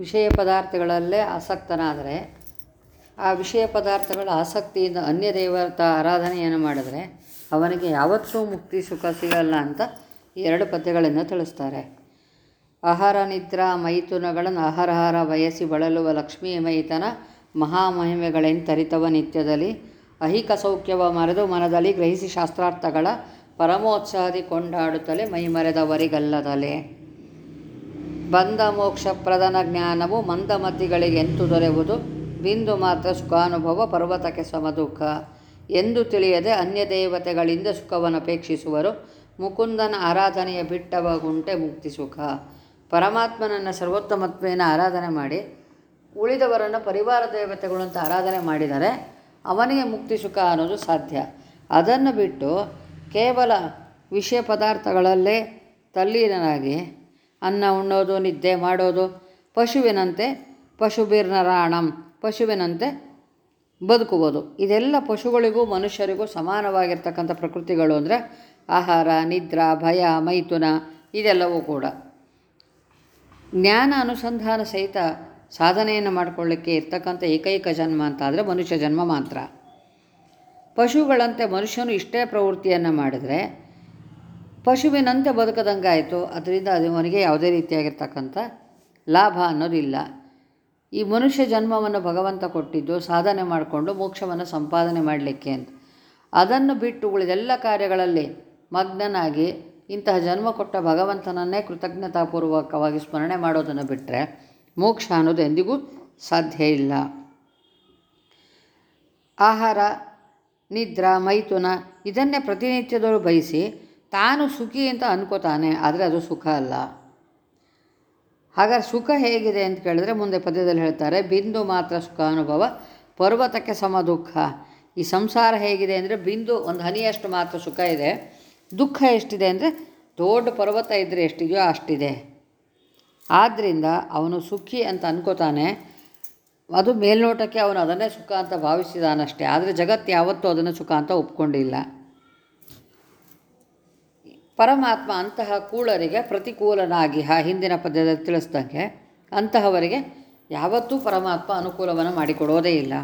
ವಿಷಯ ಪದಾರ್ಥಗಳಲ್ಲೇ ಆಸಕ್ತನಾದರೆ, ಆ ವಿಷಯ ಪದಾರ್ಥಗಳ ಆಸಕ್ತಿಯಿಂದ ಅನ್ಯ ದೇವತ ಆರಾಧನೆಯನ್ನು ಮಾಡಿದರೆ, ಅವನಿಗೆ ಯಾವತ್ತೂ ಮುಕ್ತಿ ಸುಖ ಸಿಗಲ್ಲ ಅಂತ ಎರಡು ಪದ್ಯಗಳನ್ನು ತಿಳಿಸ್ತಾರೆ. ಆಹಾರ ನಿದ್ರಾ ಮೈಥುನಗಳನ್ನು ಆಹಾರಹಾರ ಬಯಸಿ ಬಳಲುವ ಲಕ್ಷ್ಮೀ ಮೈತನ ಮಹಾಮಹಿಮೆಗಳೆಂತರಿತವ ನಿತ್ಯದಲ್ಲಿ ಅಹಿಕ ಸೌಖ್ಯವ ಮರೆದು ಮನದಲ್ಲಿ ಗ್ರಹಿಸಿ ಶಾಸ್ತ್ರಾರ್ಥಗಳ ಪರಮೋತ್ಸಾಹದಿ ಕೊಂಡಾಡುತ್ತಲೇ ಮೈಮರೆದವರಿಗಲ್ಲದಲೆ. ಬಂದ ಮೋಕ್ಷ ಪ್ರಧಾನ ಜ್ಞಾನವು ಮಂದಮತಿಗಳಿಗೆಂತು ದೊರೆಯುವುದು ಬಿಂದು ಮಾತ್ರ ಸುಖಾನುಭವ ಪರ್ವತಕ್ಕೆ ಸಮದುಃಖ. ಎಂದು ತಿಳಿಯದೆ ಅನ್ಯ ದೇವತೆಗಳಿಂದ ಸುಖವನ್ನು ಅಪೇಕ್ಷಿಸುವರು. ಮುಕುಂದನ ಆರಾಧನೆಯ ಬಿಟ್ಟವ ಗುಂಟೆ ಮುಕ್ತಿ ಸುಖ. ಪರಮಾತ್ಮನನ್ನು ಸರ್ವೋತ್ತಮತ್ವೇನ ಆರಾಧನೆ ಮಾಡಿ, ಉಳಿದವರನ್ನು ಪರಿವಾರ ದೇವತೆಗಳು ಅಂತ ಆರಾಧನೆ ಮಾಡಿದರೆ ಅವನಿಗೆ ಮುಕ್ತಿ ಸುಖ ಅನ್ನೋದು ಸಾಧ್ಯ. ಅದನ್ನು ಬಿಟ್ಟು ಕೇವಲ ವಿಷಯ ಪದಾರ್ಥಗಳಲ್ಲೇ ತಲ್ಲೀನನಾಗಿ ಅನ್ನ ಉಣ್ಣೋದು, ನಿದ್ದೆ ಮಾಡೋದು. ಪಶುವಿನಂತೆ ಪಶುಬಿರ್ನರಾಣಂ, ಪಶುವಿನಂತೆ ಬದುಕುವುದು. ಇದೆಲ್ಲ ಪಶುಗಳಿಗೂ ಮನುಷ್ಯರಿಗೂ ಸಮಾನವಾಗಿರ್ತಕ್ಕಂಥ ಪ್ರಕೃತಿಗಳು ಅಂದರೆ ಆಹಾರ, ನಿದ್ರಾ, ಭಯ, ಮೈಥುನ ಇದೆಲ್ಲವೂ ಕೂಡ. ಜ್ಞಾನ ಅನುಸಂಧಾನ ಸಹಿತ ಸಾಧನೆಯನ್ನು ಮಾಡಿಕೊಳ್ಳಿಕ್ಕೆ ಇರ್ತಕ್ಕಂಥ ಏಕೈಕ ಜನ್ಮ ಅಂತ ಮನುಷ್ಯ ಜನ್ಮ ಮಾತ್ರ. ಪಶುಗಳಂತೆ ಮನುಷ್ಯನು ಇಷ್ಟೇ ಪ್ರವೃತ್ತಿಯನ್ನು ಮಾಡಿದರೆ ಪಶುವಿನಂತೆ ಬದುಕದಂಗಾಯಿತು ಅದರಿಂದ ಅದು ಅವನಿಗೆ ಯಾವುದೇ ರೀತಿಯಾಗಿರ್ತಕ್ಕಂಥ ಲಾಭ ಅನ್ನೋದಿಲ್ಲ. ಈ ಮನುಷ್ಯ ಜನ್ಮವನ್ನು ಭಗವಂತ ಕೊಟ್ಟಿದ್ದು ಸಾಧನೆ ಮಾಡಿಕೊಂಡು ಮೋಕ್ಷವನ್ನು ಸಂಪಾದನೆ ಮಾಡಲಿಕ್ಕೆ ಅಂತ. ಅದನ್ನು ಬಿಟ್ಟು ಉಳಿದೆಲ್ಲ ಕಾರ್ಯಗಳಲ್ಲಿ ಮಗ್ನನಾಗಿ ಇಂತಹ ಜನ್ಮ ಕೊಟ್ಟ ಭಗವಂತನನ್ನೇ ಕೃತಜ್ಞತಾಪೂರ್ವಕವಾಗಿ ಸ್ಮರಣೆ ಮಾಡೋದನ್ನು ಬಿಟ್ಟರೆ ಮೋಕ್ಷ ಅನ್ನೋದು ಎಂದಿಗೂ ಸಾಧ್ಯ ಇಲ್ಲ. ಆಹಾರ, ನಿದ್ರಾ, ಮೈಥುನ ಇದನ್ನೇ ಪ್ರತಿನಿತ್ಯದವರು ಬಯಸಿ ತಾನು ಸುಖಿ ಅಂತ ಅನ್ಕೋತಾನೆ, ಆದರೆ ಅದು ಸುಖ ಅಲ್ಲ. ಹಾಗಾದ್ರೆ ಸುಖ ಹೇಗಿದೆ ಅಂತ ಕೇಳಿದ್ರೆ ಮುಂದೆ ಪದ್ಯದಲ್ಲಿ ಹೇಳ್ತಾರೆ, ಬಿಂದು ಮಾತ್ರ ಸುಖ ಅನುಭವ ಪರ್ವತಕ್ಕೆ ಸಮ ದುಃಖ. ಈ ಸಂಸಾರ ಹೇಗಿದೆ ಅಂದರೆ ಬಿಂದು ಒಂದು ಹನಿಯಷ್ಟು ಮಾತ್ರ ಸುಖ ಇದೆ. ದುಃಖ ಎಷ್ಟಿದೆ ಅಂದರೆ ದೊಡ್ಡ ಪರ್ವತ ಇದ್ದರೆ ಎಷ್ಟಿದೆಯೋ ಅಷ್ಟಿದೆ. ಆದ್ದರಿಂದ ಅವನು ಸುಖಿ ಅಂತ ಅನ್ಕೋತಾನೆ. ಅದು ಮೇಲ್ನೋಟಕ್ಕೆ ಅವನು ಅದನ್ನೇ ಸುಖ ಅಂತ ಭಾವಿಸಿದಾನಷ್ಟೇ. ಆದರೆ ಜಗತ್ತು ಯಾವತ್ತೂ ಅದನ್ನು ಸುಖ ಅಂತ ಒಪ್ಕೊಂಡಿಲ್ಲ. ಪರಮಾತ್ಮ ಅಂತಹ ಕೂಳರಿಗೆ ಪ್ರತಿಕೂಲನಾಗಿ ಆ ಹಿಂದಿನ ಪದ್ಯದಲ್ಲಿ ತಿಳಿಸ್ದಂಗೆ ಅಂತಹವರಿಗೆ ಯಾವತ್ತೂ ಪರಮಾತ್ಮ ಅನುಕೂಲವನ್ನು ಮಾಡಿಕೊಡೋದೇ ಇಲ್ಲ.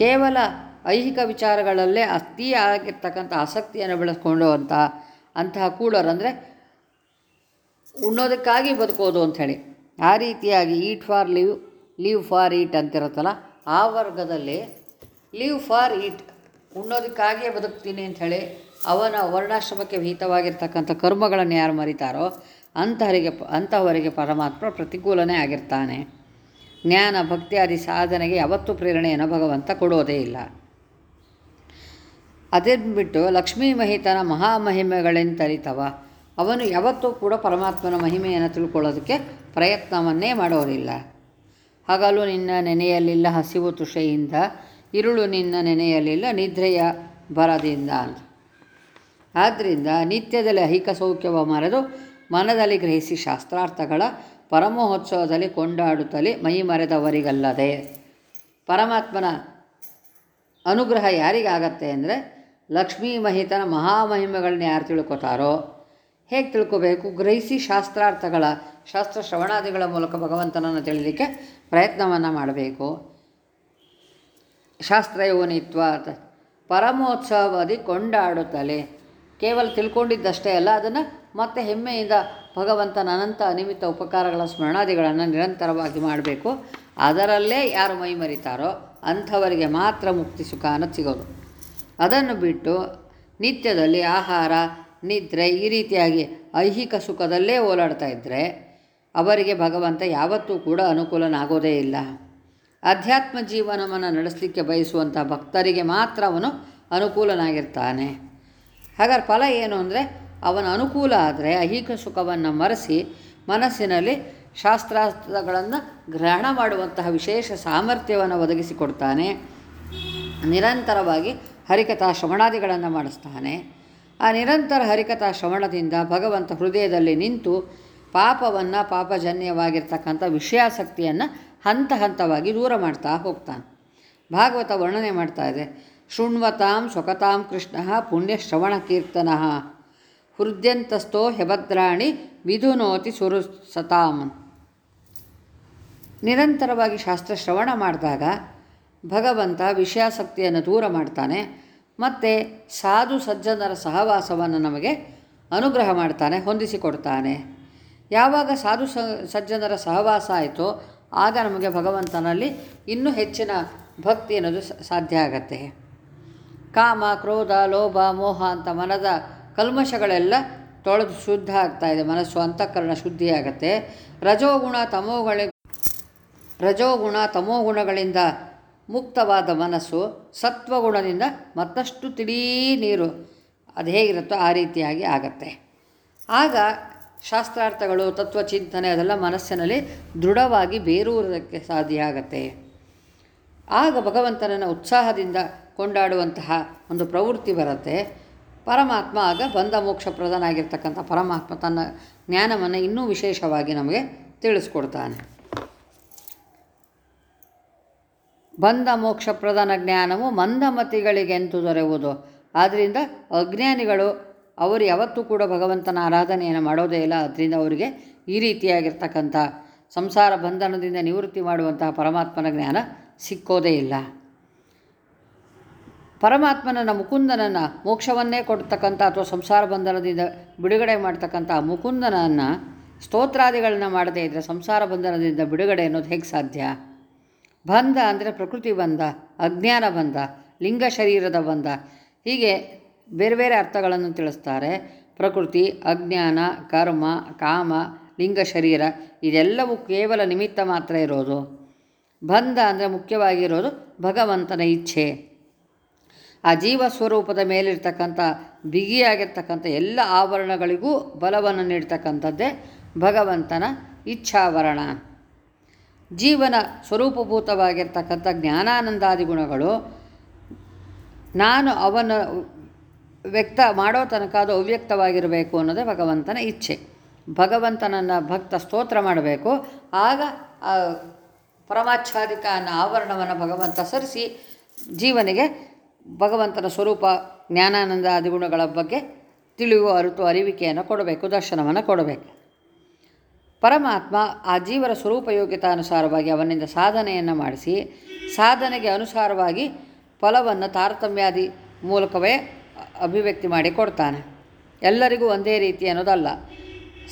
ಕೇವಲ ಐಹಿಕ ವಿಚಾರಗಳಲ್ಲೇ ಅತಿಯಾಗಿರ್ತಕ್ಕಂಥ ಆಸಕ್ತಿಯನ್ನು ಬೆಳೆಸ್ಕೊಂಡು ಅಂತ ಅಂತಹ ಕೂಳರಂದರೆ ಉಣ್ಣೋದಕ್ಕಾಗಿ ಬದುಕೋದು ಅಂಥೇಳಿ ಆ ರೀತಿಯಾಗಿ eat for live leave for eat ಅಂತಿರುತ್ತಲ್ಲ, ಆ ವರ್ಗದಲ್ಲಿ ಲೀವ್ ಫಾರ್ ಈಟ್ ಉಣ್ಣೋದಕ್ಕಾಗಿಯೇ ಬದುಕ್ತೀನಿ ಅಂಥೇಳಿ ಅವನ ವರ್ಣಾಶ್ರಮಕ್ಕೆ ವಿಹಿತವಾಗಿರ್ತಕ್ಕಂಥ ಕರ್ಮಗಳನ್ನು ಯಾರು ಮರಿತಾರೋ ಅಂತಹರಿಗೆ ಅಂತಹವರಿಗೆ ಪರಮಾತ್ಮ ಪ್ರತಿಕೂಲನೇ ಆಗಿರ್ತಾನೆ. ಜ್ಞಾನ ಭಕ್ತಿಯಾದಿ ಸಾಧನೆಗೆ ಯಾವತ್ತೂ ಪ್ರೇರಣೆಯನ್ನು ಭಗವಂತ ಕೊಡೋದೇ ಇಲ್ಲ. ಅದನ್ನು ಬಿಟ್ಟು ಲಕ್ಷ್ಮೀ ಮಹಿತನ ಮಹಾಮಹಿಮೆಗಳೆಂತರಿತವ ಅವನು ಯಾವತ್ತೂ ಕೂಡ ಪರಮಾತ್ಮನ ಮಹಿಮೆಯನ್ನು ತಿಳ್ಕೊಳ್ಳೋದಕ್ಕೆ ಪ್ರಯತ್ನವನ್ನೇ ಮಾಡೋದಿಲ್ಲ. ಹಗಲು ನಿನ್ನ ನೆನೆಯಲಿಲ್ಲ ಹಸಿವು ತುಷೆಯಿಂದ, ಇರುಳು ನಿನ್ನ ನೆನೆಯಲಿಲ್ಲ ನಿದ್ರೆಯ ಬರದಿಂದ ಅಂತ. ಆದ್ದರಿಂದ ನಿತ್ಯದಲ್ಲಿ ಐಹಿಕ ಸೌಖ್ಯವ ಮರೆದು ಮನದಲ್ಲಿ ಗ್ರಹಿಸಿ ಶಾಸ್ತ್ರಾರ್ಥಗಳ ಪರಮಹೋತ್ಸವದಲ್ಲಿ ಕೊಂಡಾಡುತ್ತಲೇ ಮೈ ಮರೆದವರಿಗಲ್ಲದೆ. ಪರಮಾತ್ಮನ ಅನುಗ್ರಹ ಯಾರಿಗಾಗತ್ತೆ ಅಂದರೆ ಲಕ್ಷ್ಮೀ ಮಹಿತನ ಮಹಾಮಹಿಮೆಗಳನ್ನ ಯಾರು ತಿಳ್ಕೊತಾರೋ? ಹೇಗೆ ತಿಳ್ಕೋಬೇಕು? ಗ್ರಹಿಸಿ ಶಾಸ್ತ್ರಾರ್ಥಗಳ, ಶಾಸ್ತ್ರ ಶ್ರವಣಾದಿಗಳ ಮೂಲಕ ಭಗವಂತನನ್ನು ತಿಳಿಲಿಕ್ಕೆ ಪ್ರಯತ್ನವನ್ನು ಮಾಡಬೇಕು. ಶಾಸ್ತ್ರಯೋನಿತ್ವ ಪರಮೋತ್ಸವದಿ ಕೊಂಡಾಡುತ್ತಲೇ ಕೇವಲ ತಿಳ್ಕೊಂಡಿದ್ದಷ್ಟೇ ಅಲ್ಲ, ಅದನ್ನು ಮತ್ತೆ ಹೆಮ್ಮೆಯಿಂದ ಭಗವಂತನ ಅನಂತ ಅನಿಮಿತ ಉಪಕಾರಗಳ ಸ್ಮರಣಾದಿಗಳನ್ನು ನಿರಂತರವಾಗಿ ಮಾಡಬೇಕು. ಅದರಲ್ಲೇ ಯಾರು ಮೈ ಮರಿತಾರೋ ಅಂಥವರಿಗೆ ಮಾತ್ರ ಮುಕ್ತಿ ಸುಖ ಅನ್ನೋದು ಸಿಗೋದು ಅದನ್ನು ಬಿಟ್ಟು ನಿತ್ಯದಲ್ಲಿ ಆಹಾರ, ನಿದ್ರೆ ಈ ರೀತಿಯಾಗಿ ಐಹಿಕ ಸುಖದಲ್ಲೇ ಓಲಾಡ್ತಾ ಇದ್ದರೆ ಅವರಿಗೆ ಭಗವಂತ ಯಾವತ್ತೂ ಕೂಡ ಅನುಕೂಲನಾಗೋದೇ ಇಲ್ಲ. ಅಧ್ಯಾತ್ಮ ಜೀವನವನ್ನು ನಡೆಸಲಿಕ್ಕೆ ಬಯಸುವಂಥ ಭಕ್ತರಿಗೆ ಮಾತ್ರ ಅವನು ಅನುಕೂಲನಾಗಿರ್ತಾನೆ. ಹಾಗಾದ್ರೆ ಫಲ ಏನು ಅಂದರೆ ಅವನ ಅನುಕೂಲ ಆದರೆ ಐಹಿಕ ಸುಖವನ್ನು ಮರೆಸಿ ಮನಸ್ಸಿನಲ್ಲಿ ಶಾಸ್ತ್ರಾಸ್ತ್ರಗಳನ್ನು ಗ್ರಹಣ ಮಾಡುವಂತಹ ವಿಶೇಷ ಸಾಮರ್ಥ್ಯವನ್ನು ಒದಗಿಸಿಕೊಡ್ತಾನೆ. ನಿರಂತರವಾಗಿ ಹರಿಕಥಾ ಶ್ರವಣಾದಿಗಳನ್ನು ಮಾಡಿಸ್ತಾನೆ. ಆ ನಿರಂತರ ಹರಿಕಥಾ ಶ್ರವಣದಿಂದ ಭಗವಂತ ಹೃದಯದಲ್ಲಿ ನಿಂತು ಪಾಪವನ್ನು ಪಾಪಜನ್ಯವಾಗಿರ್ತಕ್ಕಂಥ ವಿಷಯಾಸಕ್ತಿಯನ್ನು ಹಂತ ಹಂತವಾಗಿ ದೂರ ಮಾಡ್ತಾ ಹೋಗ್ತಾನೆ. ಭಾಗವತ ವರ್ಣನೆ ಮಾಡ್ತಾ ಇದೆ. ಶೃಣ್ವತಾಂ ಸ್ವಕತಾಂ ಕೃಷ್ಣ ಪುಣ್ಯಶ್ರವಣಕೀರ್ತನ. ಹೃದ್ಯಂತಸ್ಥೋ ಹೆಭದ್ರಾಣಿ ವಿಧುನೋತಿ ಸುರು ಸತಾಂ ನಿರಂತರವಾಗಿ ಶಾಸ್ತ್ರ ಶ್ರವಣ ಮಾಡಿದಾಗ ಭಗವಂತ ವಿಷಯಾಸಕ್ತಿಯನ್ನು ದೂರ ಮಾಡ್ತಾನೆ, ಮತ್ತು ಸಾಧು ಸಜ್ಜನರ ಸಹವಾಸವನ್ನು ನಮಗೆ ಅನುಗ್ರಹ ಮಾಡ್ತಾನೆ, ಹೊಂದಿಸಿಕೊಡ್ತಾನೆ. ಯಾವಾಗ ಸಾಧು ಸಜ್ಜನರ ಸಹವಾಸ ಆಯಿತೋ ಆಗ ನಮಗೆ ಭಗವಂತನಲ್ಲಿ ಇನ್ನೂ ಹೆಚ್ಚಿನ ಭಕ್ತಿ ಅನ್ನೋದು ಸಾಧ್ಯ ಆಗತ್ತೆ. ಕಾಮ, ಕ್ರೋಧ, ಲೋಭ, ಮೋಹ ಅಂತ ಮನದ ಕಲ್ಮಶಗಳೆಲ್ಲ ತೊಳೆದು ಶುದ್ಧ ಆಗ್ತಾ ಇದೆ. ಮನಸ್ಸು ಅಂತಃಕರಣ ಶುದ್ಧಿಯಾಗತ್ತೆ. ರಜೋಗುಣ ತಮೋಗಳ ರಜೋಗುಣ ತಮೋಗುಣಗಳಿಂದ ಮುಕ್ತವಾದ ಮನಸ್ಸು ಸತ್ವಗುಣದಿಂದ ಮತ್ತಷ್ಟು ತಿಳೀ ನೀರು ಅದು ಹೇಗಿರುತ್ತೋ ಆ ರೀತಿಯಾಗಿ ಆಗತ್ತೆ. ಆಗ ಶಾಸ್ತ್ರಾರ್ಥಗಳು, ತತ್ವಚಿಂತನೆ ಅದೆಲ್ಲ ಮನಸ್ಸಿನಲ್ಲಿ ದೃಢವಾಗಿ ಬೇರೂರೋದಕ್ಕೆ ಸಾಧ್ಯ ಆಗತ್ತೆ. ಆಗ ಭಗವಂತನನ್ನು ಉತ್ಸಾಹದಿಂದ ಕೊಂಡಾಡುವಂತಹ ಒಂದು ಪ್ರವೃತ್ತಿ ಬರುತ್ತೆ. ಪರಮಾತ್ಮ ಆಗ ಬಂಧ ಮೋಕ್ಷ ಪ್ರಧಾನಾಗಿರ್ತಕ್ಕಂಥ ಪರಮಾತ್ಮ ತನ್ನ ಜ್ಞಾನವನ್ನು ಇನ್ನೂ ವಿಶೇಷವಾಗಿ ನಮಗೆ ತಿಳಿಸ್ಕೊಡ್ತಾನೆ. ಬಂಧ ಮೋಕ್ಷ ಪ್ರಧಾನ ಜ್ಞಾನವು ಮಂದಮತಿಗಳಿಗೆಂತು ದೊರೆಯುವುದು. ಆದ್ದರಿಂದ ಅಜ್ಞಾನಿಗಳು ಅವರು ಯಾವತ್ತೂ ಕೂಡ ಭಗವಂತನ ಆರಾಧನೆಯನ್ನು ಮಾಡೋದೇ ಇಲ್ಲ. ಅದರಿಂದ ಅವರಿಗೆ ಈ ರೀತಿಯಾಗಿರ್ತಕ್ಕಂಥ ಸಂಸಾರ ಬಂಧನದಿಂದ ನಿವೃತ್ತಿ ಮಾಡುವಂತಹ ಪರಮಾತ್ಮನ ಜ್ಞಾನ ಸಿಕ್ಕೋದೇ ಇಲ್ಲ. ಪರಮಾತ್ಮನನ್ನ ಮುಕುಂದನನ್ನು ಮೋಕ್ಷವನ್ನೇ ಕೊಡ್ತಕ್ಕಂಥ ಅಥವಾ ಸಂಸಾರ ಬಂಧನದಿಂದ ಬಿಡುಗಡೆ ಮಾಡ್ತಕ್ಕಂಥ ಮುಕುಂದನನ್ನು ಸ್ತೋತ್ರಾದಿಗಳನ್ನ ಮಾಡದೇ ಇದ್ದರೆ ಸಂಸಾರ ಬಂಧನದಿಂದ ಬಿಡುಗಡೆ ಅನ್ನೋದು ಹೇಗೆ ಸಾಧ್ಯ? ಬಂಧ ಅಂದರೆ ಪ್ರಕೃತಿ ಬಂಧ, ಅಜ್ಞಾನ ಬಂಧ, ಲಿಂಗ ಶರೀರದ ಬಂಧ. ಹೀಗೆ ಬೇರೆ ಬೇರೆ ಅರ್ಥಗಳನ್ನು ತಿಳಿಸ್ತಾರೆ. ಪ್ರಕೃತಿ, ಅಜ್ಞಾನ, ಕರ್ಮ, ಕಾಮ, ಲಿಂಗ ಶರೀರ ಇದೆಲ್ಲವೂ ಕೇವಲ ನಿಮಿತ್ತ ಮಾತ್ರ ಇರೋದು. ಬಂಧ ಅಂದರೆ ಮುಖ್ಯವಾಗಿರೋದು ಭಗವಂತನ ಇಚ್ಛೆ. ಆ ಜೀವ ಸ್ವರೂಪದ ಮೇಲಿರ್ತಕ್ಕಂಥ ಬಿಗಿಯಾಗಿರ್ತಕ್ಕಂಥ ಎಲ್ಲ ಆವರಣಗಳಿಗೂ ಬಲವನ್ನು ನೀಡ್ತಕ್ಕಂಥದ್ದೇ ಭಗವಂತನ ಇಚ್ಛಾವರಣ. ಜೀವನ ಸ್ವರೂಪಭೂತವಾಗಿರ್ತಕ್ಕಂಥ ಜ್ಞಾನಾನಂದಾದಿ ಗುಣಗಳು ನಾನು ಅವನ ವ್ಯಕ್ತ ಮಾಡೋ ತನಕ ಅದು ಅವ್ಯಕ್ತವಾಗಿರಬೇಕು ಅನ್ನೋದೇ ಭಗವಂತನ ಇಚ್ಛೆ. ಭಗವಂತನನ್ನು ಭಕ್ತ ಸ್ತೋತ್ರ ಮಾಡಬೇಕು. ಆಗ ಪರಮಾಚ್ಛಾದಿಕ ಅನ್ನೋ ಆವರಣವನ್ನು ಭಗವಂತ ಸರಿಸಿ ಜೀವನಿಗೆ ಭಗವಂತನ ಸ್ವರೂಪ ಜ್ಞಾನಾನಂದ ಆದಿಗುಣಗಳ ಬಗ್ಗೆ ತಿಳಿಯುವ ಅರಿತು ಅರಿವಿಕೆಯನ್ನು ಕೊಡಬೇಕು, ದರ್ಶನವನ್ನು ಕೊಡಬೇಕು. ಪರಮಾತ್ಮ ಆ ಜೀವರ ಸ್ವರೂಪ ಯೋಗ್ಯತಾನುಸಾರವಾಗಿ ಅವನಿಂದ ಸಾಧನೆಯನ್ನು ಮಾಡಿಸಿ, ಸಾಧನೆಗೆ ಅನುಸಾರವಾಗಿ ಫಲವನ್ನು ತಾರತಮ್ಯಾದಿ ಮೂಲಕವೇ ಅಭಿವ್ಯಕ್ತಿ ಮಾಡಿ ಕೊಡ್ತಾನೆ. ಎಲ್ಲರಿಗೂ ಒಂದೇ ರೀತಿ ಅನ್ನೋದಲ್ಲ.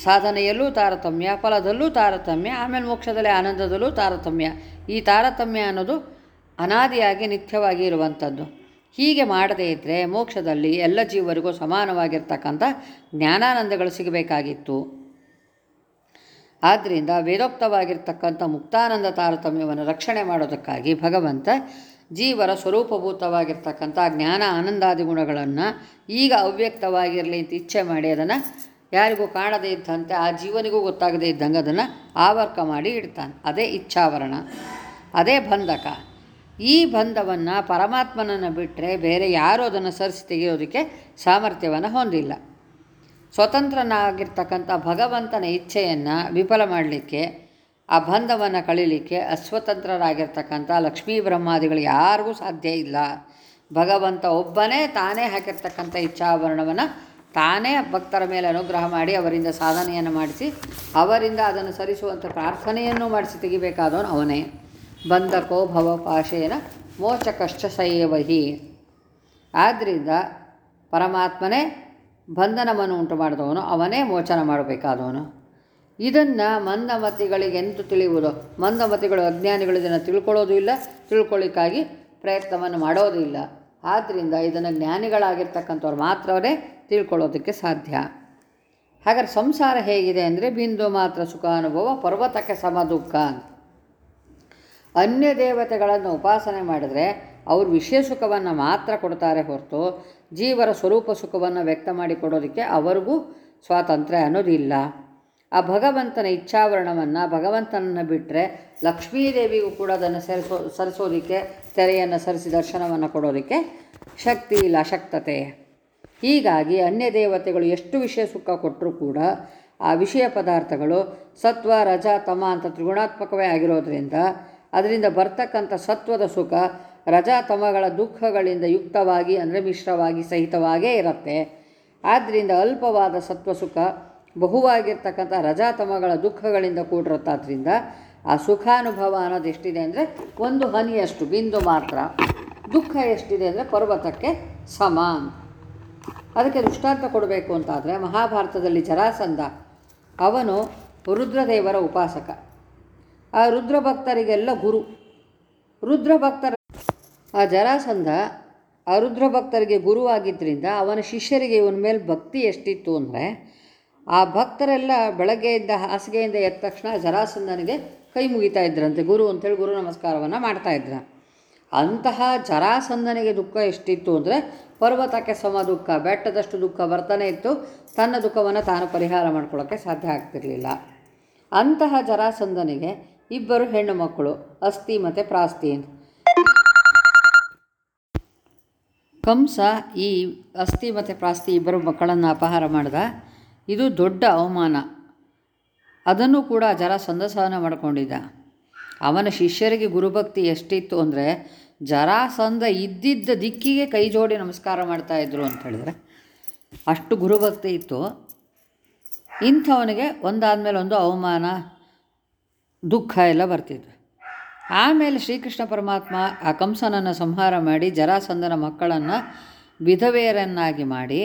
ಸಾಧನೆಯಲ್ಲೂ ತಾರತಮ್ಯ, ಫಲದಲ್ಲೂ ತಾರತಮ್ಯ, ಆಮೇಲೆ ಮೋಕ್ಷದಲ್ಲಿ ಆನಂದದಲ್ಲೂ ತಾರತಮ್ಯ. ಈ ತಾರತಮ್ಯ ಅನ್ನೋದು ಅನಾದಿಯಾಗಿ ನಿತ್ಯವಾಗಿ ಇರುವಂಥದ್ದು. ಹೀಗೆ ಮಾಡದೇ ಇದ್ದರೆ ಮೋಕ್ಷದಲ್ಲಿ ಎಲ್ಲ ಜೀವರಿಗೂ ಸಮಾನವಾಗಿರ್ತಕ್ಕಂಥ ಜ್ಞಾನಾನಂದಗಳು ಸಿಗಬೇಕಾಗಿತ್ತು. ಆದ್ದರಿಂದ ವೇದೋಕ್ತವಾಗಿರ್ತಕ್ಕಂಥ ಮುಕ್ತಾನಂದ ತಾರತಮ್ಯವನ್ನು ರಕ್ಷಣೆ ಮಾಡೋದಕ್ಕಾಗಿ ಭಗವಂತ ಜೀವರ ಸ್ವರೂಪಭೂತವಾಗಿರ್ತಕ್ಕಂಥ ಜ್ಞಾನ ಆನಂದಾದಿ ಗುಣಗಳನ್ನು ಈಗ ಅವ್ಯಕ್ತವಾಗಿರಲಿ ಅಂತ ಇಚ್ಛೆ ಮಾಡಿ ಅದನ್ನು ಯಾರಿಗೂ ಕಾಣದೇ ಇದ್ದಂತೆ ಆ ಜೀವನಿಗೂ ಗೊತ್ತಾಗದೇ ಇದ್ದಂಗೆ ಅದನ್ನು ಆವರ್ಕ ಮಾಡಿ ಇಡ್ತಾನೆ. ಅದೇ ಇಚ್ಛಾವರಣ. ಅದೇ ಬಂಧಕ. ಈ ಬಂಧವನ್ನು ಪರಮಾತ್ಮನನ್ನು ಬಿಟ್ಟರೆ ಬೇರೆ ಯಾರೂ ಅದನ್ನು ಸರಿಸಿ ತೆಗೆಯೋದಕ್ಕೆ ಸಾಮರ್ಥ್ಯವನ್ನು ಹೊಂದಿಲ್ಲ. ಸ್ವತಂತ್ರನಾಗಿರ್ತಕ್ಕಂಥ ಭಗವಂತನ ಇಚ್ಛೆಯನ್ನು ವಿಫಲ ಮಾಡಲಿಕ್ಕೆ, ಆ ಬಂಧವನ್ನು ಕಳೀಲಿಕ್ಕೆ ಅಸ್ವತಂತ್ರರಾಗಿರ್ತಕ್ಕಂಥ ಲಕ್ಷ್ಮೀ ಬ್ರಹ್ಮಾದಿಗಳು ಯಾರಿಗೂ ಸಾಧ್ಯ ಇಲ್ಲ. ಭಗವಂತ ಒಬ್ಬನೇ ತಾನೇ ಹಾಕಿರ್ತಕ್ಕಂಥ ಇಚ್ಛಾಭರಣವನ್ನು ತಾನೇ ಭಕ್ತರ ಮೇಲೆ ಅನುಗ್ರಹ ಮಾಡಿ ಅವರಿಂದ ಸಾಧನೆಯನ್ನು ಮಾಡಿಸಿ, ಅವರಿಂದ ಅದನ್ನು ಸರಿಸುವಂಥ ಪ್ರಾರ್ಥನೆಯನ್ನು ಮಾಡಿಸಿ ತೆಗಿಬೇಕಾದವನು ಅವನೇ. ಬಂಧಕೋ ಭವಪಾಶೇನ ಮೋಚಕಶ್ಚ ಸಯೇವಹಿ ಆದ್ದರಿಂದ ಪರಮಾತ್ಮನೇ ಬಂಧನವನ್ನು ಉಂಟು ಮಾಡಿದವನು ಅವನೇ ಮೋಚನ ಮಾಡಬೇಕಾದವನು. ಇದನ್ನು ಮಂದಮತಿಗಳಿಗೆಂದು ತಿಳಿಯುವುದು. ಮಂದಮತಿಗಳು, ಅಜ್ಞಾನಿಗಳು ಇದನ್ನು ತಿಳ್ಕೊಳ್ಳೋದು ಇಲ್ಲ, ತಿಳ್ಕೊಳ್ಳಿಕ್ಕಾಗಿ ಪ್ರಯತ್ನವನ್ನು ಮಾಡೋದು ಇಲ್ಲ. ಆದ್ದರಿಂದ ಇದನ್ನು ಜ್ಞಾನಿಗಳಾಗಿರ್ತಕ್ಕಂಥವ್ರು ಮಾತ್ರವೇ ತಿಳ್ಕೊಳ್ಳೋದಕ್ಕೆ ಸಾಧ್ಯ. ಹಾಗಾದ್ರೆ ಸಂಸಾರ ಹೇಗಿದೆ ಅಂದರೆ ಬಿಂದು ಮಾತ್ರ ಸುಖ ಅನುಭವ ಪರ್ವತಕ್ಕೆ ಸಮ ದುಃಖ ಅಂತ. ಅನ್ಯ ದೇವತೆಗಳನ್ನು ಉಪಾಸನೆ ಮಾಡಿದರೆ ಅವರು ವಿಷಯ ಸುಖವನ್ನು ಮಾತ್ರ ಕೊಡ್ತಾರೆ ಹೊರತು ಜೀವರ ಸ್ವರೂಪ ಸುಖವನ್ನು ವ್ಯಕ್ತ ಮಾಡಿ ಕೊಡೋದಕ್ಕೆ ಅವರಿಗೂ ಸ್ವಾತಂತ್ರ್ಯ ಅನ್ನೋದಿಲ್ಲ. ಆ ಭಗವಂತನ ಇಚ್ಛಾವರಣವನ್ನು, ಭಗವಂತನನ್ನು ಬಿಟ್ಟರೆ ಲಕ್ಷ್ಮೀದೇವಿಗೂ ಕೂಡ ಅದನ್ನು ಸರಿಸೋ, ಸರಿಸೋದಕ್ಕೆ, ತೆರೆಯನ್ನು ಸರಿಸಿ ದರ್ಶನವನ್ನು ಕೊಡೋದಕ್ಕೆ ಶಕ್ತಿ ಇಲ್ಲ, ಅಶಕ್ತತೆ. ಹೀಗಾಗಿ ಅನ್ಯ ದೇವತೆಗಳು ಎಷ್ಟು ವಿಷಯ ಸುಖ ಕೊಟ್ಟರೂ ಕೂಡ ಆ ವಿಷಯ ಪದಾರ್ಥಗಳು ಸತ್ವ, ರಜ, ತಮ ಅಂತ ತ್ರಿಗುಣಾತ್ಮಕವೇ ಆಗಿರೋದ್ರಿಂದ ಅದರಿಂದ ಬರ್ತಕ್ಕಂಥ ಸತ್ವದ ಸುಖ, ರಜಾತಮಗಳ ದುಃಖಗಳಿಂದ ಯುಕ್ತವಾಗಿ ಅಂದರೆ ಮಿಶ್ರವಾಗಿ ಸಹಿತವಾಗೇ ಇರುತ್ತೆ. ಆದ್ದರಿಂದ ಅಲ್ಪವಾದ ಸತ್ವ ಸುಖ, ಬಹುವಾಗಿರ್ತಕ್ಕಂಥ ರಜಾತಮಗಳ ದುಃಖಗಳಿಂದ ಕೂಡಿರುತ್ತಾದ್ರಿಂದ ಆ ಸುಖಾನುಭವ ಅನ್ನೋದು ಎಷ್ಟಿದೆ ಅಂದರೆ ಒಂದು ಹನಿಯಷ್ಟು, ಬಿಂದು ಮಾತ್ರ. ದುಃಖ ಎಷ್ಟಿದೆ ಅಂದರೆ ಪರ್ವತಕ್ಕೆ ಸಮ ಅದಕ್ಕೆ ದೃಷ್ಟಾಂತ ಕೊಡಬೇಕು ಅಂತಾದರೆ ಮಹಾಭಾರತದಲ್ಲಿ ಜರಾಸಂಧ, ಅವನು ರುದ್ರದೇವರ ಉಪಾಸಕ. ಆ ರುದ್ರ ಭಕ್ತರಿಗೆಲ್ಲ ಗುರು. ರುದ್ರ ಭಕ್ತರ ಆ ಜರಾಸಂಧ ಆ ರುದ್ರ ಭಕ್ತರಿಗೆ ಗುರುವಾಗಿದ್ದರಿಂದ ಅವನ ಶಿಷ್ಯರಿಗೆ ಇವನ ಮೇಲೆ ಭಕ್ತಿ ಎಷ್ಟಿತ್ತು ಅಂದರೆ ಆ ಭಕ್ತರೆಲ್ಲ ಬೆಳಗ್ಗೆಯಿಂದ ಹಾಸಿಗೆಯಿಂದ ಎದ್ದ ತಕ್ಷಣ ಜರಾಸಂಧನಿಗೆ ಕೈ ಮುಗಿತಾ ಇದ್ರಂತೆ. ಗುರು ಅಂತೇಳಿ ಗುರು ನಮಸ್ಕಾರವನ್ನು ಮಾಡ್ತಾ ಇದ್ರ ಅಂತಹ ಜರಾಸಂಧನಿಗೆ ದುಃಖ ಎಷ್ಟಿತ್ತು ಅಂದರೆ ಪರ್ವತಕ್ಕೆ ಸಮ ದುಃಖ, ಬೆಟ್ಟದಷ್ಟು ದುಃಖ ಬರ್ತಾನೆ ಇತ್ತು. ತನ್ನ ದುಃಖವನ್ನು ತಾನು ಪರಿಹಾರ ಮಾಡ್ಕೊಳ್ಳೋಕ್ಕೆ ಸಾಧ್ಯ ಆಗ್ತಿರಲಿಲ್ಲ. ಅಂತಹ ಜರಾಸಂಧನಿಗೆ ಇಬ್ಬರು ಹೆಣ್ಣು ಮಕ್ಕಳು, ಅಸ್ಥಿ ಮತ್ತು ಪ್ರಾಸ್ತಿ ಅಂತ. ಕಂಸ ಈ ಅಸ್ಥಿ ಮತ್ತು ಪ್ರಾಸ್ತಿ ಇಬ್ಬರು ಮಕ್ಕಳನ್ನು ಅಪಹಾರ ಮಾಡಿದ. ಇದು ದೊಡ್ಡ ಅವಮಾನ. ಅದನ್ನು ಕೂಡ ಜರಾಸಂಧ ಸಹನ ಮಾಡಿಕೊಂಡಿದ್ದ. ಅವನ ಶಿಷ್ಯರಿಗೆ ಗುರುಭಕ್ತಿ ಎಷ್ಟಿತ್ತು ಅಂದರೆ ಜರಾಸಂಧ ಇದ್ದಿದ್ದ ದಿಕ್ಕಿಗೆ ಕೈ ಜೋಡಿ ನಮಸ್ಕಾರ ಮಾಡ್ತಾಯಿದ್ರು ಅಂತ ಹೇಳಿದ್ರೆ, ಅಷ್ಟು ಗುರುಭಕ್ತಿ ಇತ್ತು. ಇಂಥವನಿಗೆ ಒಂದಾದಮೇಲೆ ಒಂದು ಅವಮಾನ ದುಃಖ ಎಲ್ಲ ಬರ್ತಿದ್ವು. ಆಮೇಲೆ ಶ್ರೀಕೃಷ್ಣ ಪರಮಾತ್ಮ ಆ ಕಂಸನನ್ನು ಸಂಹಾರ ಮಾಡಿ ಜರಾಸಂಧನ ಮಕ್ಕಳನ್ನು ವಿಧವೆಯರನ್ನಾಗಿ ಮಾಡಿ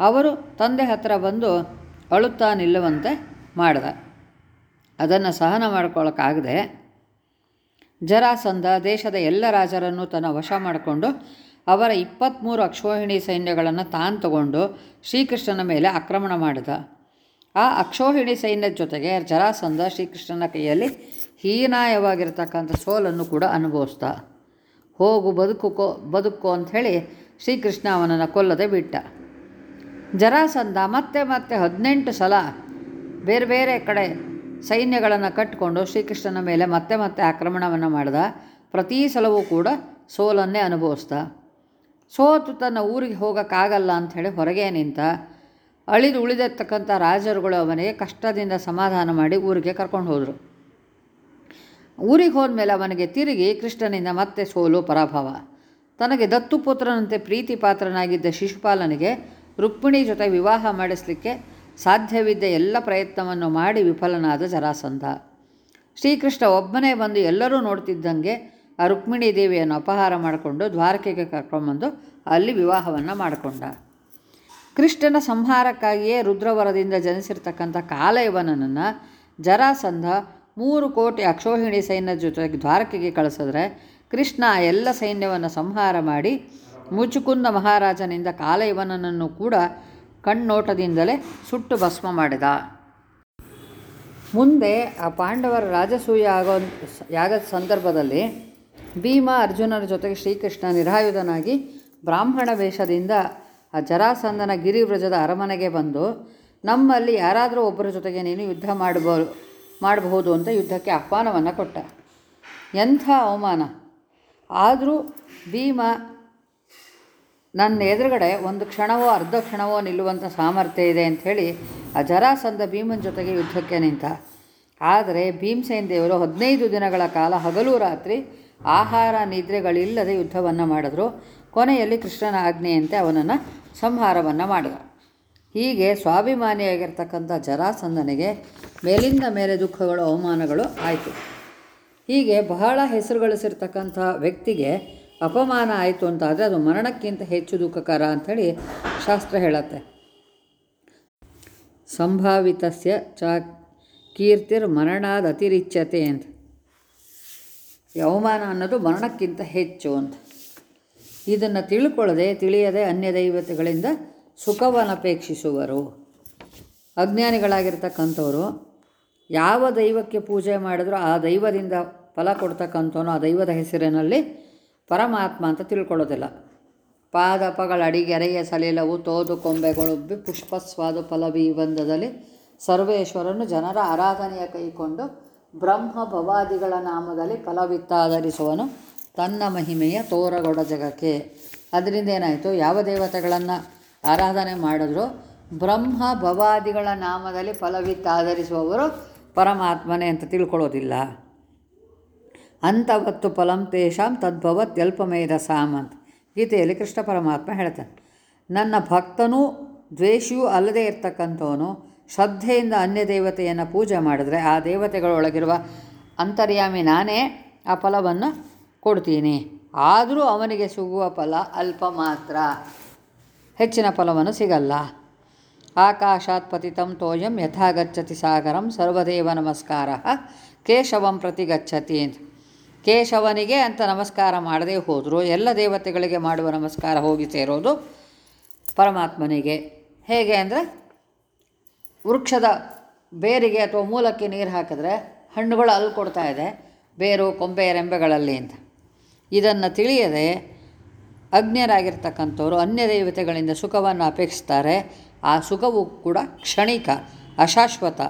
ಅವರು ತಂದೆ ಹತ್ತಿರ ಬಂದು ಅಳುತ್ತಾ ನಿಲ್ಲುವಂತೆ ಮಾಡಿದ. ಅದನ್ನು ಸಹನ ಮಾಡ್ಕೊಳ್ಳೋಕ್ಕಾಗದೆ ಜರಾಸಂಧ ದೇಶದ ಎಲ್ಲ ರಾಜರನ್ನು ತನ್ನ ವಶ ಮಾಡಿಕೊಂಡು ಅವರ ಇಪ್ಪತ್ತ್ಮೂರು ಅಕ್ಷೋಹಿಣಿ ಸೈನ್ಯಗಳನ್ನು ತಾನು ತಗೊಂಡು ಶ್ರೀಕೃಷ್ಣನ ಮೇಲೆ ಆಕ್ರಮಣ ಮಾಡಿದ. ಆ ಅಕ್ಷೋಹಿಣಿ ಸೈನ್ಯದ ಜೊತೆಗೆ ಜರಾಸಂಧ ಶ್ರೀಕೃಷ್ಣನ ಕೈಯಲ್ಲಿ ಹೀನಾಯವಾಗಿರ್ತಕ್ಕಂಥ ಸೋಲನ್ನು ಕೂಡ ಅನುಭವಿಸ್ತಾ. ಹೋಗು ಬದುಕುಕೋ ಬದುಕು ಅಂಥೇಳಿ ಶ್ರೀಕೃಷ್ಣ ಅವನನ್ನು ಕೊಲ್ಲದೆ ಬಿಟ್ಟ. ಜರಾಸಂಧ ಮತ್ತೆ ಮತ್ತೆ ಹದಿನೆಂಟು ಸಲ ಬೇರೆ ಬೇರೆ ಕಡೆ ಸೈನ್ಯಗಳನ್ನು ಕಟ್ಟಿಕೊಂಡು ಶ್ರೀಕೃಷ್ಣನ ಮೇಲೆ ಮತ್ತೆ ಮತ್ತೆ ಆಕ್ರಮಣವನ್ನು ಮಾಡಿದ. ಪ್ರತಿ ಸಲವೂ ಕೂಡ ಸೋಲನ್ನೇ ಅನುಭವಿಸ್ತಾ. ಸೋತು ತನ್ನ ಊರಿಗೆ ಹೋಗೋಕ್ಕಾಗಲ್ಲ ಅಂಥೇಳಿ ಹೊರಗೆ ನಿಂತ ಅಳಿದು ಉಳಿದಿರ್ತಕ್ಕಂಥ ರಾಜರುಗಳು ಅವನಿಗೆ ಕಷ್ಟದಿಂದ ಸಮಾಧಾನ ಮಾಡಿ ಊರಿಗೆ ಕರ್ಕೊಂಡು ಹೋದರು. ಊರಿಗೆ ಹೋದ್ಮೇಲೆ ಅವನಿಗೆ ತಿರುಗಿ ಕೃಷ್ಣನಿಂದ ಮತ್ತೆ ಸೋಲು, ಪರಾಭವ. ತನಗೆ ದತ್ತುಪುತ್ರನಂತೆ ಪ್ರೀತಿ ಪಾತ್ರನಾಗಿದ್ದ ಶಿಶುಪಾಲನಿಗೆ ರುಕ್ಮಿಣಿ ಜೊತೆ ವಿವಾಹ ಮಾಡಿಸಲಿಕ್ಕೆ ಸಾಧ್ಯವಿದ್ದ ಎಲ್ಲ ಪ್ರಯತ್ನವನ್ನು ಮಾಡಿ ವಿಫಲನಾದ ಜರಾಸಂಧ. ಶ್ರೀಕೃಷ್ಣ ಒಬ್ಬನೇ ಬಂದು ಎಲ್ಲರೂ ನೋಡ್ತಿದ್ದಂಗೆ ಆ ರುಕ್ಮಿಣಿ ದೇವಿಯನ್ನು ಅಪಹಾರ ಮಾಡಿಕೊಂಡು ದ್ವಾರಕೆಗೆ ಕರ್ಕೊಂಬಂದು ಅಲ್ಲಿ ವಿವಾಹವನ್ನು ಮಾಡಿಕೊಂಡ. ಕೃಷ್ಣನ ಸಂಹಾರಕ್ಕಾಗಿಯೇ ರುದ್ರವರದಿಂದ ಜನಿಸಿರ್ತಕ್ಕಂಥ ಕಾಲಯವನನ್ನು ಜರಾಸಂಧ ಮೂರು ಕೋಟಿ ಅಕ್ಷೋಹಿಣಿ ಸೈನ್ಯದ ಜೊತೆಗೆ ದ್ವಾರಕೆಗೆ ಕಳಿಸಿದ್ರೆ ಕೃಷ್ಣ ಎಲ್ಲ ಸೈನ್ಯವನ್ನು ಸಂಹಾರ ಮಾಡಿ ಮುಚುಕುಂದ ಮಹಾರಾಜನಿಂದ ಕಾಲಯವನನ್ನು ಕೂಡ ಕಣ್ಣೋಟದಿಂದಲೇ ಸುಟ್ಟು ಭಸ್ಮ ಮಾಡಿದ. ಮುಂದೆ ಆ ಪಾಂಡವರ ರಾಜಸೂಯ ಆಗೋ ಯಾಗದ ಸಂದರ್ಭದಲ್ಲಿ ಭೀಮ ಅರ್ಜುನರ ಜೊತೆಗೆ ಶ್ರೀಕೃಷ್ಣ ನಿರಾಯುಧನಾಗಿ ಬ್ರಾಹ್ಮಣ ವೇಷದಿಂದ ಆ ಜರಾಸಂದನ ಗಿರಿವ್ರಜದ ಅರಮನೆಗೆ ಬಂದು, ನಮ್ಮಲ್ಲಿ ಯಾರಾದರೂ ಒಬ್ಬರ ಜೊತೆಗೆ ನೀನು ಯುದ್ಧ ಮಾಡಬೋ, ಮಾಡಬಹುದು ಅಂತ ಯುದ್ಧಕ್ಕೆ ಆಹ್ವಾನವನ್ನು ಕೊಟ್ಟ. ಎಂಥ ಅವಮಾನ. ಆದರೂ ಭೀಮ ನನ್ನ ಎದುರುಗಡೆ ಒಂದು ಕ್ಷಣವೋ, ಅರ್ಧ ಕ್ಷಣವೋ ನಿಲ್ಲುವಂಥ ಸಾಮರ್ಥ್ಯ ಇದೆ ಅಂಥೇಳಿ ಆ ಜರಾಸಂಧ ಭೀಮನ ಜೊತೆಗೆ ಯುದ್ಧಕ್ಕೆ ನಿಂತ. ಆದರೆ ಭೀಮಸೇನ್ ದೇವರು ಹದಿನೈದು ದಿನಗಳ ಕಾಲ ಹಗಲು ರಾತ್ರಿ ಆಹಾರ ನಿದ್ರೆಗಳಿಲ್ಲದೆ ಯುದ್ಧವನ್ನು ಮಾಡಿದ್ರು. ಕೊನೆಯಲ್ಲಿ ಕೃಷ್ಣನ ಆಜ್ಞೆಯಂತೆ ಅವನನ್ನು ಸಂಹಾರವನ್ನು ಮಾಡಿದ ಹೀಗೆ ಸ್ವಾಭಿಮಾನಿಯಾಗಿರ್ತಕ್ಕಂಥ ಜರಾಸಂದನಿಗೆ ಮೇಲಿಂದ ಮೇಲೆ ದುಃಖಗಳು, ಅವಮಾನಗಳು ಆಯಿತು. ಹೀಗೆ ಬಹಳ ಹೆಸರುಗಳಿಸಿರ್ತಕ್ಕಂಥ ವ್ಯಕ್ತಿಗೆ ಅಪಮಾನ ಆಯಿತು ಅಂತಾದರೆ ಅದು ಮರಣಕ್ಕಿಂತ ಹೆಚ್ಚು ದುಃಖಕರ ಅಂಥೇಳಿ ಶಾಸ್ತ್ರ ಹೇಳತ್ತೆ. ಸಂಭಾವಿತಸ್ಯ ಚ ಕೀರ್ತಿರ್ ಮರಣಾದ ಅತಿರಿಚ್ಯತೆ ಅಂತ ಅವಮಾನ ಅನ್ನೋದು ಮರಣಕ್ಕಿಂತ ಹೆಚ್ಚು ಅಂತ. ಇದನ್ನು ತಿಳ್ಕೊಳ್ಳದೆ, ತಿಳಿಯದೆ ಅನ್ಯ ದೈವತೆಗಳಿಂದ ಸುಖವನ್ನು ಅಪೇಕ್ಷಿಸುವರು. ಅಜ್ಞಾನಿಗಳಾಗಿರ್ತಕ್ಕಂಥವ್ರು ಯಾವ ದೈವಕ್ಕೆ ಪೂಜೆ ಮಾಡಿದ್ರೂ ಆ ದೈವದಿಂದ ಫಲ ಕೊಡ್ತಕ್ಕಂಥವನು ಆ ದೈವದ ಹೆಸರಿನಲ್ಲಿ ಪರಮಾತ್ಮ ಅಂತ ತಿಳ್ಕೊಳ್ಳೋದಿಲ್ಲ. ಪಾದಪಗಳ ಅಡಿಗೆರೆಯ ಸಲೀಲವು, ತೋದು ಕೊಂಬೆಗಳುಬ್ಬಿ ಪುಷ್ಪಸ್ವಾದು ಫಲವಿ ಬಂಧದಲ್ಲಿ ಸರ್ವೇಶ್ವರನು ಜನರ ಆರಾಧನೆಯ ಕೈಕೊಂಡು ಬ್ರಹ್ಮ ಭವಾದಿಗಳ ನಾಮದಲ್ಲಿ ಫಲವಿತ್ತಾಧರಿಸುವನು. ತನ್ನ ಮಹಿಮೆಯ ತೋರಗೊಡ ಜಗಕ್ಕೆ. ಅದರಿಂದ ಏನಾಯಿತು? ಯಾವ ದೇವತೆಗಳನ್ನು ಆರಾಧನೆ ಮಾಡಿದ್ರು? ಬ್ರಹ್ಮ ಭವಾದಿಗಳ ನಾಮದಲ್ಲಿ ಫಲವಿತ್ತಾಧರಿಸುವವರು ಪರಮಾತ್ಮನೇ ಅಂತ ತಿಳ್ಕೊಳ್ಳೋದಿಲ್ಲ. ಅಂತವತ್ತು ಫಲಂ ತೇಷಾಂ ತದ್ಭವತ್ ಅಲ್ಪಮೇಧಸಾಮ್ ಅಂತ ಗೀತೆಯಲ್ಲಿ ಕೃಷ್ಣ ಪರಮಾತ್ಮ ಹೇಳ್ತಾನೆ. ನನ್ನ ಭಕ್ತನೂ ದ್ವೇಷಿಯೂ ಅಲ್ಲದೆ ಇರ್ತಕ್ಕಂಥವನು ಶ್ರದ್ಧೆಯಿಂದ ಅನ್ಯ ದೇವತೆಯನ್ನು ಪೂಜೆ ಮಾಡಿದರೆ ಆ ದೇವತೆಗಳೊಳಗಿರುವ ಅಂತರ್ಯಾಮಿ ನಾನೇ ಆ ಫಲವನ್ನು ಕೊಡ್ತೀನಿ. ಆದರೂ ಅವನಿಗೆ ಸಿಗುವ ಫಲ ಅಲ್ಪ ಮಾತ್ರ. ಹೆಚ್ಚಿನ ಫಲವನ್ನು ಸಿಗಲ್ಲ. ಆಕಾಶಾತ್ ಪತಿತಂ ತೋಯಂ ಯಥಾ ಗಚ್ಚತಿ ಸಾಗರಂ ಸರ್ವದೇವ ನಮಸ್ಕಾರ. ಕೇಶವಂ ಪ್ರತಿ ಗಚ್ಚತಿ ಅಂತ. ಕೇಶವನಿಗೆ ಅಂತ ನಮಸ್ಕಾರ ಮಾಡದೇ ಹೋದರೂ, ಎಲ್ಲ ದೇವತೆಗಳಿಗೆ ಮಾಡುವ ನಮಸ್ಕಾರ ಹೋಗಿ ಸೇರೋದು ಪರಮಾತ್ಮನಿಗೆ. ಹೇಗೆ ಅಂದರೆ, ವೃಕ್ಷದ ಬೇರಿಗೆ ಅಥವಾ ಮೂಲಕ್ಕೆ ನೀರು ಹಾಕಿದ್ರೆ ಹಣ್ಣುಗಳು ಅಲ್ಲಿ ಕೊಡ್ತಾ ಇದೆ, ಬೇರು ಕೊಂಬೆ, ರೆಂಬೆಗಳಲ್ಲಿ ಅಂತ. ಇದನ್ನು ತಿಳಿಯದೆ ಅಜ್ಞರಾಗಿರ್ತಕ್ಕಂಥವ್ರು ಅನ್ಯ ದೇವತೆಗಳಿಂದ ಸುಖವನ್ನು ಅಪೇಕ್ಷಿಸ್ತಾರೆ. ಆ ಸುಖವು ಕೂಡ ಕ್ಷಣಿಕ, ಅಶಾಶ್ವತ.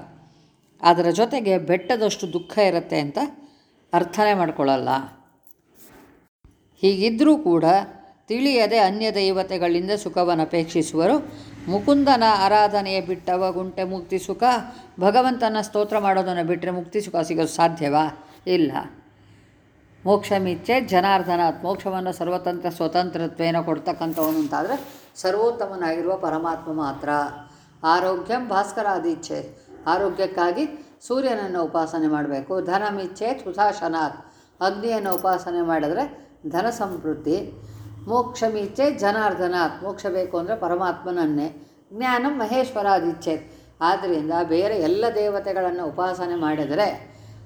ಅದರ ಜೊತೆಗೆ ಬೆಟ್ಟದಷ್ಟು ದುಃಖ ಇರುತ್ತೆ ಅಂತ ಅರ್ಥನೇ ಮಾಡಿಕೊಳ್ಳಲ್ಲ. ಹೀಗಿದ್ದರೂ ಕೂಡ ತಿಳಿಯದೆ ಅನ್ಯ ದೈವತೆಗಳಿಂದ ಸುಖವನ್ನು ಅಪೇಕ್ಷಿಸುವರು. ಮುಕುಂದನ ಆರಾಧನೆಯ ಬಿಟ್ಟವ ಗುಂಟೆ ಮುಕ್ತಿ ಸುಖ, ಭಗವಂತನ ಸ್ತೋತ್ರ ಮಾಡೋದನ್ನು ಬಿಟ್ಟರೆ ಮುಕ್ತಿ ಸುಖ ಸಿಗೋದು ಸಾಧ್ಯವಾ? ಇಲ್ಲ. ಮೋಕ್ಷ ಮಿಚ್ಚೆ ಜನಾರ್ದನ ಮೋಕ್ಷವನ್ನು ಸರ್ವತಂತ್ರ ಸ್ವತಂತ್ರತ್ವೇನ ಕೊಡ್ತಕ್ಕಂಥವನು ಅಂತಾದರೆ ಸರ್ವೋತ್ತಮನಾಗಿರುವ ಪರಮಾತ್ಮ ಮಾತ್ರ. ಆರೋಗ್ಯಂ ಭಾಸ್ಕರಾದಿಚ್ಛೆ ಆರೋಗ್ಯಕ್ಕಾಗಿ ಸೂರ್ಯನನ್ನು ಉಪಾಸನೆ ಮಾಡಬೇಕು. ಧನಮಿಚ್ಛೆ ಸುಧಾಶನಾಥ್ ಅಗ್ನಿಯನ್ನು ಉಪಾಸನೆ ಮಾಡಿದ್ರೆ ಧನ ಸಮೃದ್ಧಿ. ಮೋಕ್ಷ ಮೀಚೆ ಜನಾರ್ದನಾಥ್ ಮೋಕ್ಷ ಬೇಕು ಅಂದರೆ ಪರಮಾತ್ಮನನ್ನೇ. ಜ್ಞಾನಂ ಮಹೇಶ್ವರಾದಿಚ್ಛೆ ಆದ್ದರಿಂದ ಬೇರೆ ಎಲ್ಲ ದೇವತೆಗಳನ್ನು ಉಪಾಸನೆ ಮಾಡಿದರೆ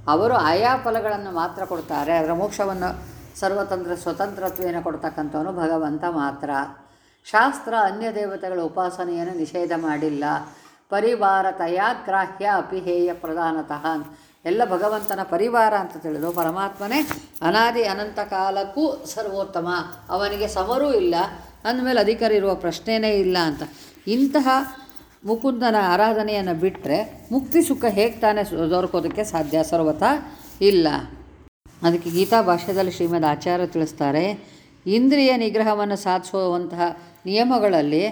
ಅವರು ಆಯಾ ಫಲಗಳನ್ನು ಮಾತ್ರ ಕೊಡ್ತಾರೆ. ಅದರ ಮೋಕ್ಷವನ್ನು ಸರ್ವತಂತ್ರ ಸ್ವತಂತ್ರತ್ವೇನ ಕೊಡ್ತಕ್ಕಂಥವನು ಭಗವಂತ ಮಾತ್ರ. ಶಾಸ್ತ್ರ ಅನ್ಯ ದೇವತೆಗಳ ಉಪಾಸನೆಯನ್ನು ನಿಷೇಧ ಮಾಡಿಲ್ಲ. ಪರಿವಾರತಯ ಗ್ರಾಹ್ಯ ಅಪಿಹೇಯ ಪ್ರಧಾನತಃ. ಎಲ್ಲ ಭಗವಂತನ ಪರಿವಾರ ಅಂತ ತಿಳಿದು ಪರಮಾತ್ಮನೇ ಅನಾದಿ ಅನಂತ ಕಾಲಕ್ಕೂ ಸರ್ವೋತ್ತಮ. ಅವನಿಗೆ ಸಮರೂ ಇಲ್ಲ. ಅಂದಮೇಲೆ ಅಧಿಕಾರ ಇರುವ ಪ್ರಶ್ನೆಯೇ ಇಲ್ಲ ಅಂತ. ಇಂತಹ ಮುಕುಂದನ ಆರಾಧನೆಯನ್ನು ಬಿಟ್ಟರೆ ಮುಕ್ತಿ ಸುಖ ಹೇಗೆ ತಾನೇ ದೊರಕೋದಕ್ಕೆ ಸಾಧ್ಯ? ಸರ್ವತ ಇಲ್ಲ. ಅದಕ್ಕೆ ಗೀತಾ ಭಾಷ್ಯದಲ್ಲಿ ಶ್ರೀಮದ್ ಆಚಾರ್ಯ ತಿಳಿಸ್ತಾರೆ, ಇಂದ್ರಿಯ ನಿಗ್ರಹವನ್ನು ಸಾಧಿಸುವಂತಹ ನಿಯಮಗಳಲ್ಲಿ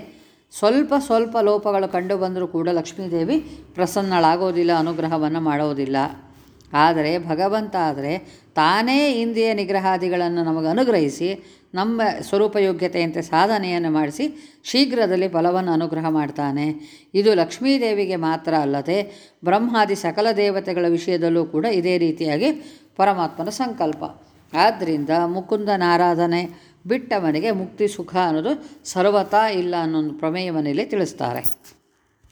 ಸ್ವಲ್ಪ ಸ್ವಲ್ಪ ಲೋಪಗಳು ಕಂಡು ಬಂದರೂ ಕೂಡ ಲಕ್ಷ್ಮೀದೇವಿ ಪ್ರಸನ್ನಳಾಗೋದಿಲ್ಲ, ಅನುಗ್ರಹವನ್ನು ಮಾಡೋದಿಲ್ಲ. ಆದರೆ ಭಗವಂತ ಆದರೆ ತಾನೇ ಇಂದ್ರಿಯ ನಿಗ್ರಹಾದಿಗಳನ್ನು ನಮಗೆ ಅನುಗ್ರಹಿಸಿ ನಮ್ಮ ಸ್ವರೂಪ ಯೋಗ್ಯತೆಯಂತೆ ಸಾಧನೆಯನ್ನು ಮಾಡಿಸಿ ಶೀಘ್ರದಲ್ಲಿ ಫಲವನ್ನು ಅನುಗ್ರಹ ಮಾಡ್ತಾನೆ. ಇದು ಲಕ್ಷ್ಮೀದೇವಿಗೆ ಮಾತ್ರ ಅಲ್ಲದೆ ಬ್ರಹ್ಮಾದಿ ಸಕಲ ದೇವತೆಗಳ ವಿಷಯದಲ್ಲೂ ಕೂಡ ಇದೇ ರೀತಿಯಾಗಿ ಪರಮಾತ್ಮನ ಸಂಕಲ್ಪ. ಆದ್ದರಿಂದ ಮುಕುಂದನ ಆರಾಧನೆ ಬಿಟ್ಟವನಿಗೆ ಮುಕ್ತಿ ಸುಖ ಅನ್ನೋದು ಸರ್ವತಾ ಇಲ್ಲ ಅನ್ನೋ ಪ್ರಮೇಯವನ್ನಿಲ್ಲಿ ತಿಳಿಸ್ತಾರೆ.